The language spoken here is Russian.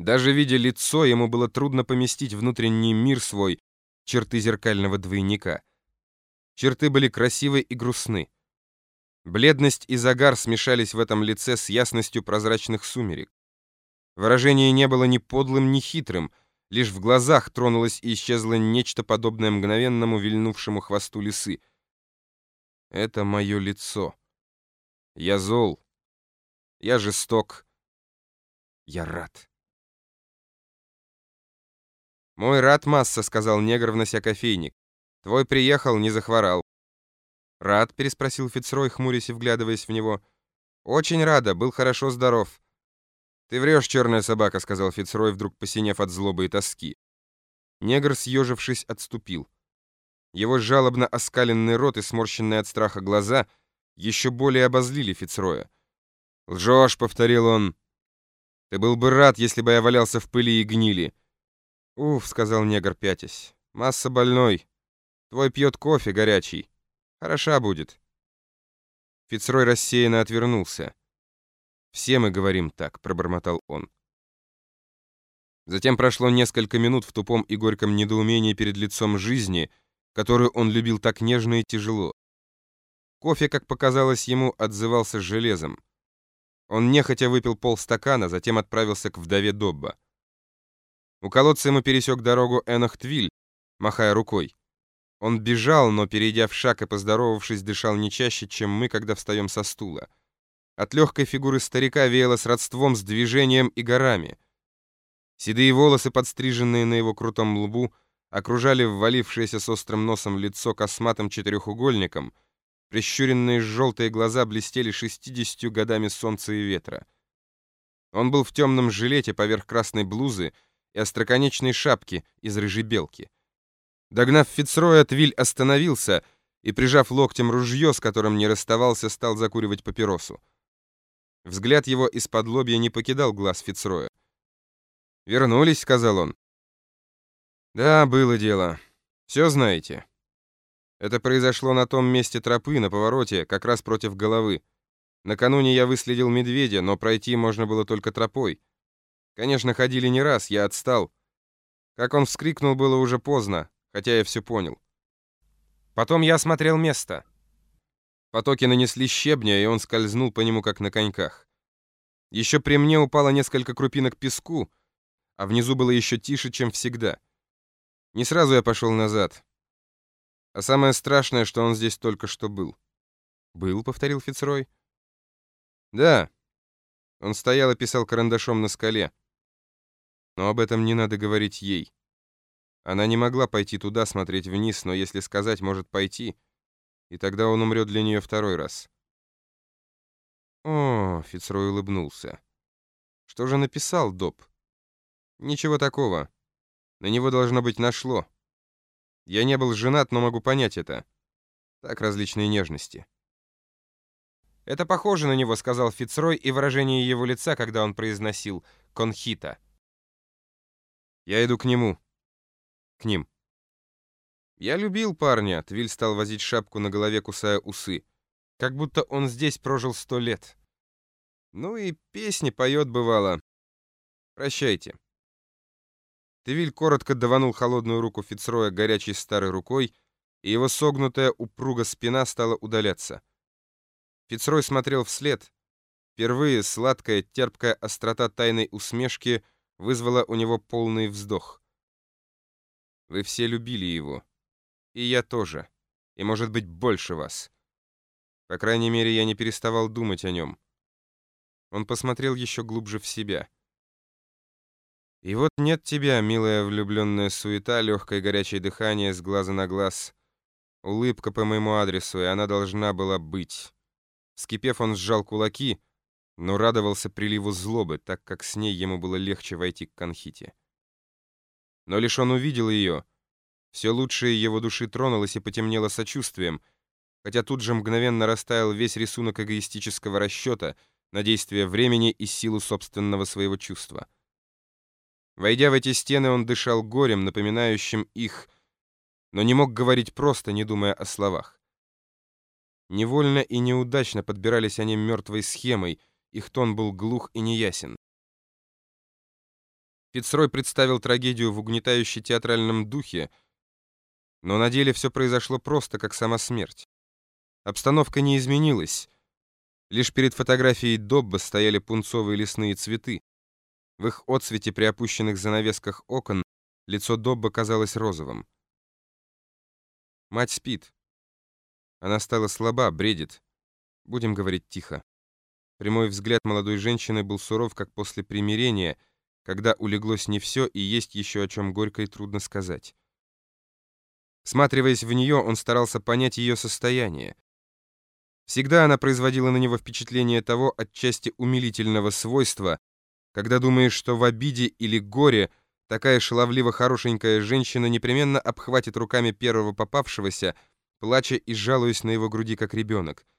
Даже видя лицо, ему было трудно поместить внутренний мир свой, черты зеркального двойника. Черты были красивы и грустны. Бледность и загар смешались в этом лице с ясностью прозрачных сумерек. Выражение не было ни подлым, ни хитрым, лишь в глазах тронулось и исчезло нечто подобное мгновенному вильнувшему хвосту лисы. Это мое лицо. Я зол. Я жесток. Я рад. «Мой рад, масса», — сказал негр, внося кофейник. «Твой приехал, не захворал». «Рад?» — переспросил Фицрой, хмурясь и вглядываясь в него. «Очень рада, был хорошо здоров». «Ты врешь, черная собака», — сказал Фицрой, вдруг посинев от злобы и тоски. Негр, съежившись, отступил. Его жалобно оскаленный рот и сморщенные от страха глаза еще более обозлили Фицроя. «Лжешь», — повторил он. «Ты был бы рад, если бы я валялся в пыли и гнили. «Уф», — сказал негр, пятясь, — «масса больной. Твой пьет кофе горячий. Хороша будет». Фицрой рассеянно отвернулся. «Все мы говорим так», — пробормотал он. Затем прошло несколько минут в тупом и горьком недоумении перед лицом жизни, которую он любил так нежно и тяжело. Кофе, как показалось ему, отзывался железом. Он нехотя выпил полстакана, затем отправился к вдове Добба. У колодца ему пересек дорогу Энохтвиль, махая рукой. Он бежал, но, перейдя в шаг и поздоровавшись, дышал не чаще, чем мы, когда встаем со стула. От легкой фигуры старика веяло сродством с движением и горами. Седые волосы, подстриженные на его крутом лбу, окружали ввалившееся с острым носом лицо косматым четырехугольником, прищуренные желтые глаза блестели шестидесятью годами солнца и ветра. Он был в темном жилете поверх красной блузы, и остроконечной шапки из рыжей белки. Догнав Фицроя, Твиль остановился и, прижав локтем ружье, с которым не расставался, стал закуривать папиросу. Взгляд его из-под лобья не покидал глаз Фицроя. «Вернулись», — сказал он. «Да, было дело. Все знаете. Это произошло на том месте тропы, на повороте, как раз против головы. Накануне я выследил медведя, но пройти можно было только тропой. Конечно, ходили не раз, я отстал. Как он вскрикнул, было уже поздно, хотя я все понял. Потом я осмотрел место. Потоки нанесли щебня, и он скользнул по нему, как на коньках. Еще при мне упало несколько крупинок песку, а внизу было еще тише, чем всегда. Не сразу я пошел назад. А самое страшное, что он здесь только что был. «Был?» — повторил Фицрой. «Да». Он стоял и писал карандашом на скале. Но об этом не надо говорить ей. Она не могла пойти туда, смотреть вниз, но если сказать, может пойти, и тогда он умрет для нее второй раз. О, Фицрой улыбнулся. Что же написал Доб? Ничего такого. На него должно быть нашло. Я не был женат, но могу понять это. Так различные нежности. «Это похоже на него», — сказал Фицрой, и выражение его лица, когда он произносил «конхита». Я иду к нему. К ним. Я любил парня. Твиль стал возить шапку на голове, кусая усы. Как будто он здесь прожил сто лет. Ну и песни поет бывало. Прощайте. Твиль коротко даванул холодную руку Фицроя горячей старой рукой, и его согнутая упруга спина стала удаляться. Фицрой смотрел вслед. Впервые сладкая, терпкая острота тайной усмешки — вызвало у него полный вздох. Вы все любили его. И я тоже. И, может быть, больше вас. По крайней мере, я не переставал думать о нем. Он посмотрел еще глубже в себя. И вот нет тебя, милая влюбленная суета, легкое горячее дыхание с глаза на глаз. Улыбка по моему адресу, и она должна была быть. Скипев, он сжал кулаки — но радовался приливу злобы, так как с ней ему было легче войти к Конхите. Но лишь он увидел ее. Все лучшее его души тронулось и потемнело сочувствием, хотя тут же мгновенно растаял весь рисунок эгоистического расчета на действие времени и силу собственного своего чувства. Войдя в эти стены, он дышал горем, напоминающим их, но не мог говорить просто, не думая о словах. Невольно и неудачно подбирались они мертвой схемой — их тон был глух и неясен. Фицрой представил трагедию в угнетающе театральном духе, но на деле все произошло просто, как сама смерть. Обстановка не изменилась. Лишь перед фотографией Добба стояли пунцовые лесные цветы. В их отсвете при опущенных занавесках окон лицо Добба казалось розовым. Мать спит. Она стала слаба, бредит. Будем говорить тихо. Прямой взгляд молодой женщины был суров, как после примирения, когда улеглось не все и есть еще о чем горько и трудно сказать. Всматриваясь в нее, он старался понять ее состояние. Всегда она производила на него впечатление того отчасти умилительного свойства, когда думаешь, что в обиде или горе такая шаловливо хорошенькая женщина непременно обхватит руками первого попавшегося, плача и жалуясь на его груди, как ребенок —